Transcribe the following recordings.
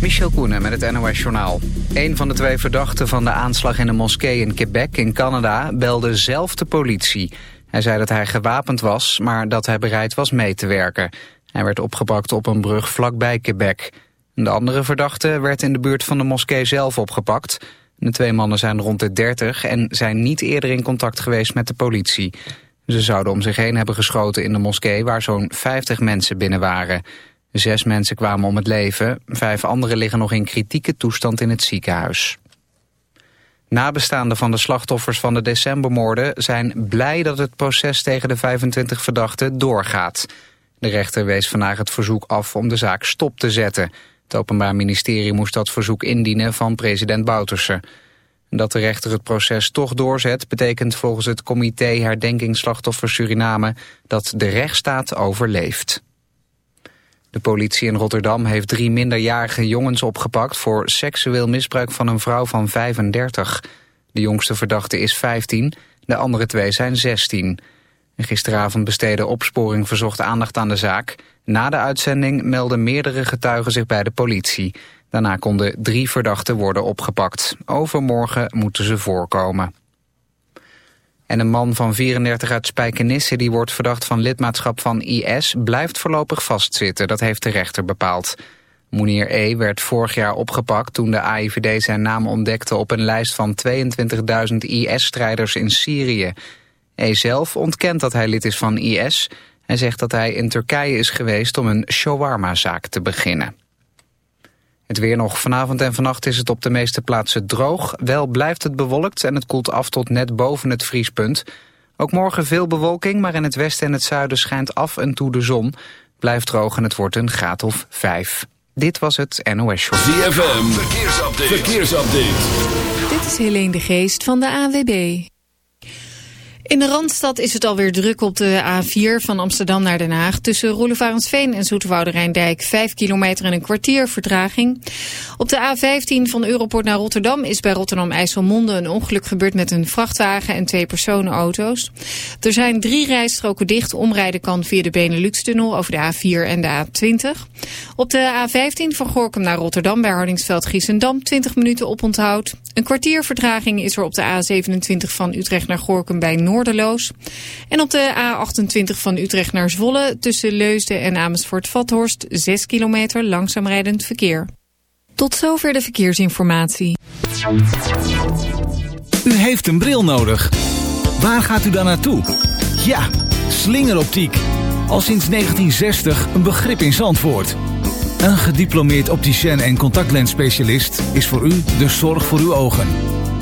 Michel Koenen met het NOS-journaal. Een van de twee verdachten van de aanslag in een moskee in Quebec in Canada belde zelf de politie. Hij zei dat hij gewapend was, maar dat hij bereid was mee te werken. Hij werd opgepakt op een brug vlakbij Quebec. De andere verdachte werd in de buurt van de moskee zelf opgepakt. De twee mannen zijn rond de 30 en zijn niet eerder in contact geweest met de politie. Ze zouden om zich heen hebben geschoten in de moskee waar zo'n 50 mensen binnen waren. Zes mensen kwamen om het leven, vijf anderen liggen nog in kritieke toestand in het ziekenhuis. Nabestaanden van de slachtoffers van de decembermoorden zijn blij dat het proces tegen de 25 verdachten doorgaat. De rechter wees vandaag het verzoek af om de zaak stop te zetten. Het Openbaar Ministerie moest dat verzoek indienen van president Bouterse. Dat de rechter het proces toch doorzet betekent volgens het comité Herdenkingsslachtoffers Suriname dat de rechtsstaat overleeft. De politie in Rotterdam heeft drie minderjarige jongens opgepakt voor seksueel misbruik van een vrouw van 35. De jongste verdachte is 15, de andere twee zijn 16. Gisteravond besteedde opsporing verzocht aandacht aan de zaak. Na de uitzending melden meerdere getuigen zich bij de politie. Daarna konden drie verdachten worden opgepakt. Overmorgen moeten ze voorkomen. En een man van 34 uit Spijkenisse die wordt verdacht van lidmaatschap van IS blijft voorlopig vastzitten. Dat heeft de rechter bepaald. Moenier E. werd vorig jaar opgepakt toen de AIVD zijn naam ontdekte op een lijst van 22.000 IS-strijders in Syrië. E. zelf ontkent dat hij lid is van IS. Hij zegt dat hij in Turkije is geweest om een shawarma-zaak te beginnen. Het weer nog. Vanavond en vannacht is het op de meeste plaatsen droog. Wel blijft het bewolkt en het koelt af tot net boven het vriespunt. Ook morgen veel bewolking, maar in het westen en het zuiden schijnt af en toe de zon. Blijft droog en het wordt een graad of vijf. Dit was het NOS Show. ZFM, verkeersupdate. verkeersupdate. Dit is Helene de Geest van de AWB. In de Randstad is het alweer druk op de A4 van Amsterdam naar Den Haag. Tussen Roelevarensveen en Zoeterwoude Rijndijk 5 kilometer en een kwartier vertraging. Op de A15 van Europort naar Rotterdam is bij Rotterdam-IJsselmonde een ongeluk gebeurd met een vrachtwagen en twee personenauto's. Er zijn drie rijstroken dicht. Omrijden kan via de Benelux-tunnel over de A4 en de A20. Op de A15 van Gorkum naar Rotterdam bij Hardingsveld-Giessendam 20 minuten oponthoud. Een kwartier vertraging is er op de A27 van Utrecht naar Gorkum bij Noord Noorderloos. En op de A28 van Utrecht naar Zwolle tussen Leusden en Amersfoort-Vathorst 6 kilometer langzaam rijdend verkeer. Tot zover de verkeersinformatie. U heeft een bril nodig. Waar gaat u dan naartoe? Ja, slingeroptiek. Al sinds 1960 een begrip in Zandvoort. Een gediplomeerd opticien en contactlensspecialist is voor u de zorg voor uw ogen.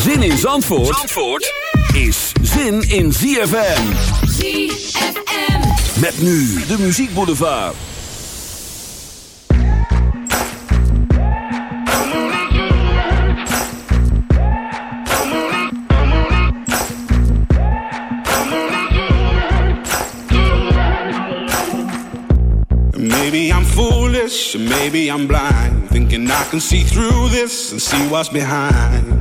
Zin in Zandvoort, Zandvoort is zin in ZFM. ZFM. Met nu de muziekboulevard. Maybe I'm foolish, maybe I'm blind. Thinking I can see through this and see what's behind.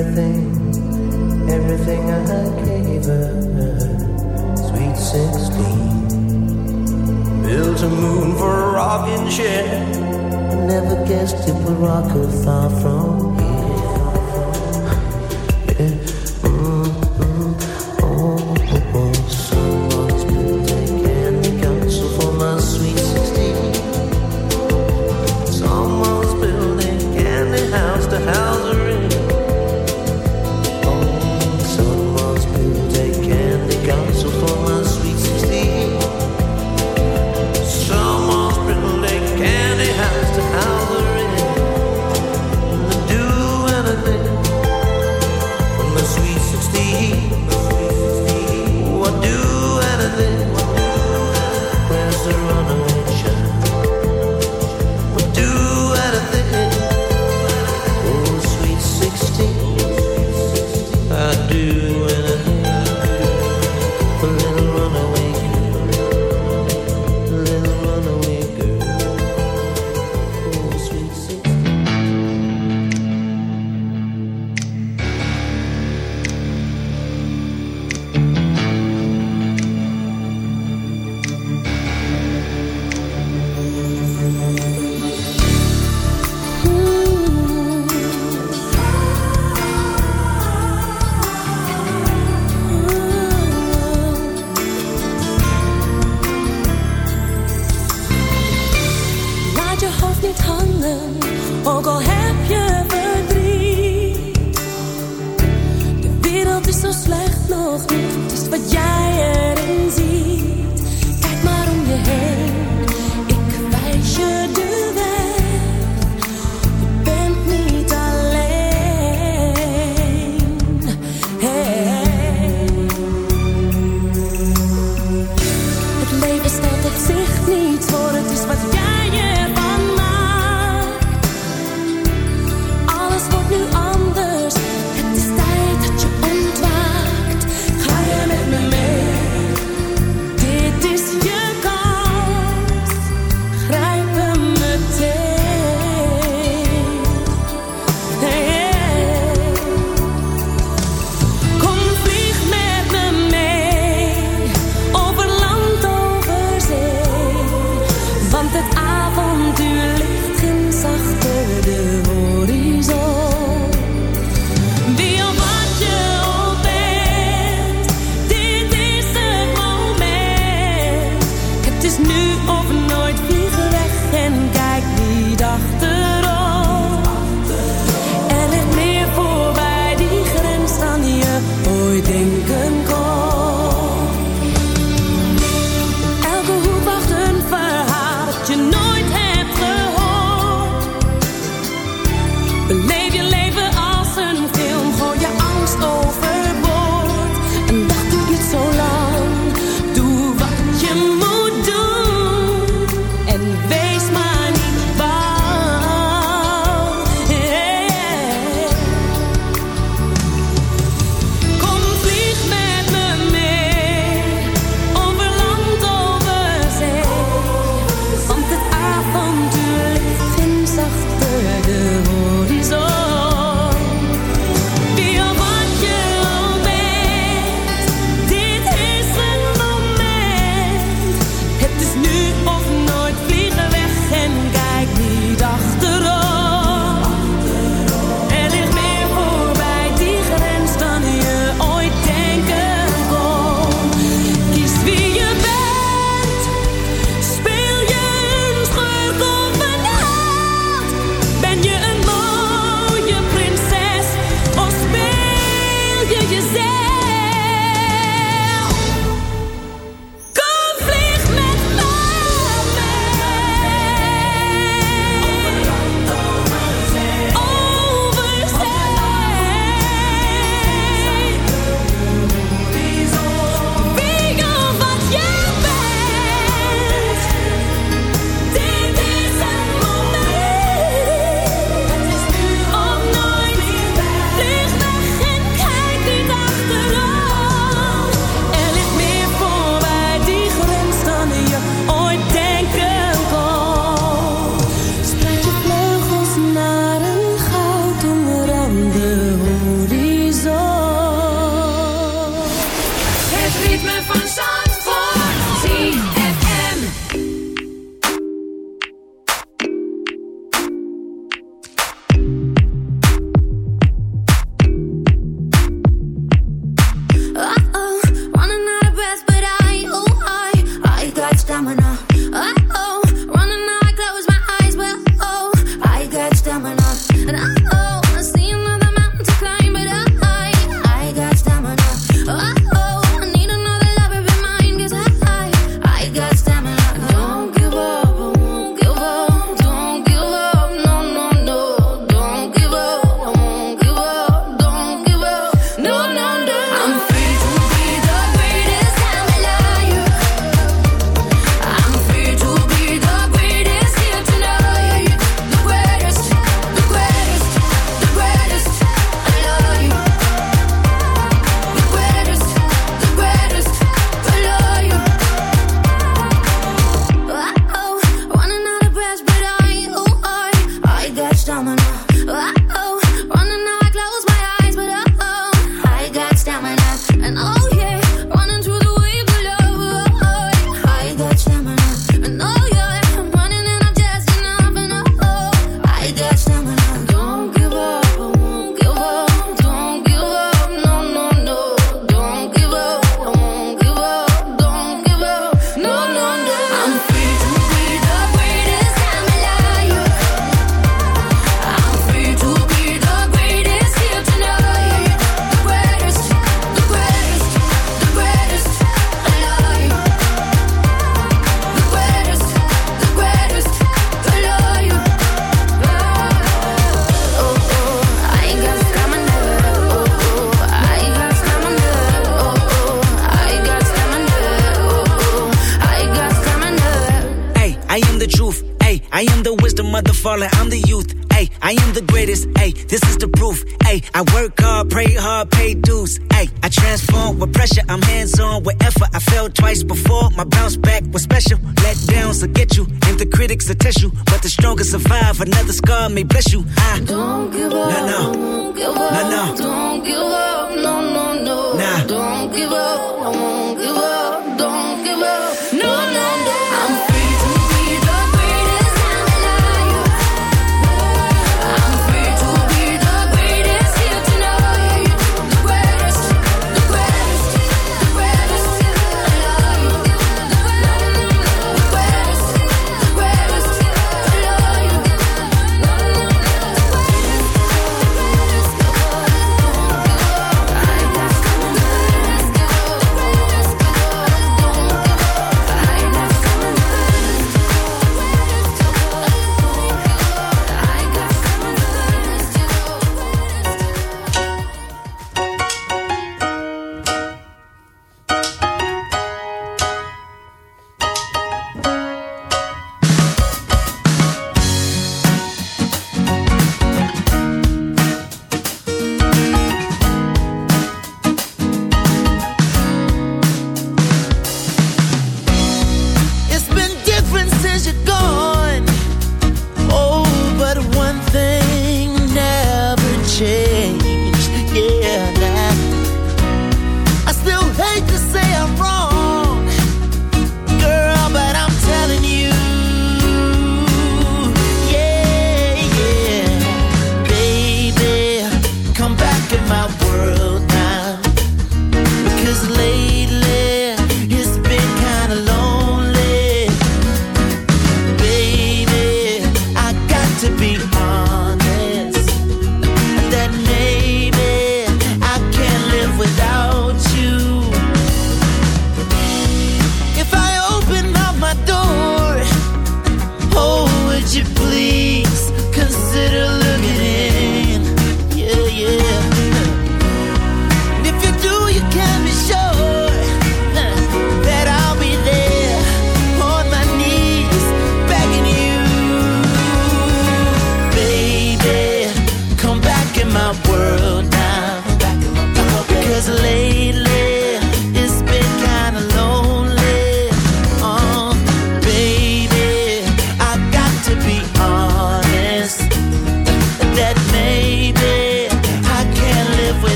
everything, everything I gave her. Sweet 16. Built a moon for a rocking chair. I never guessed it would rock her far from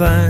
van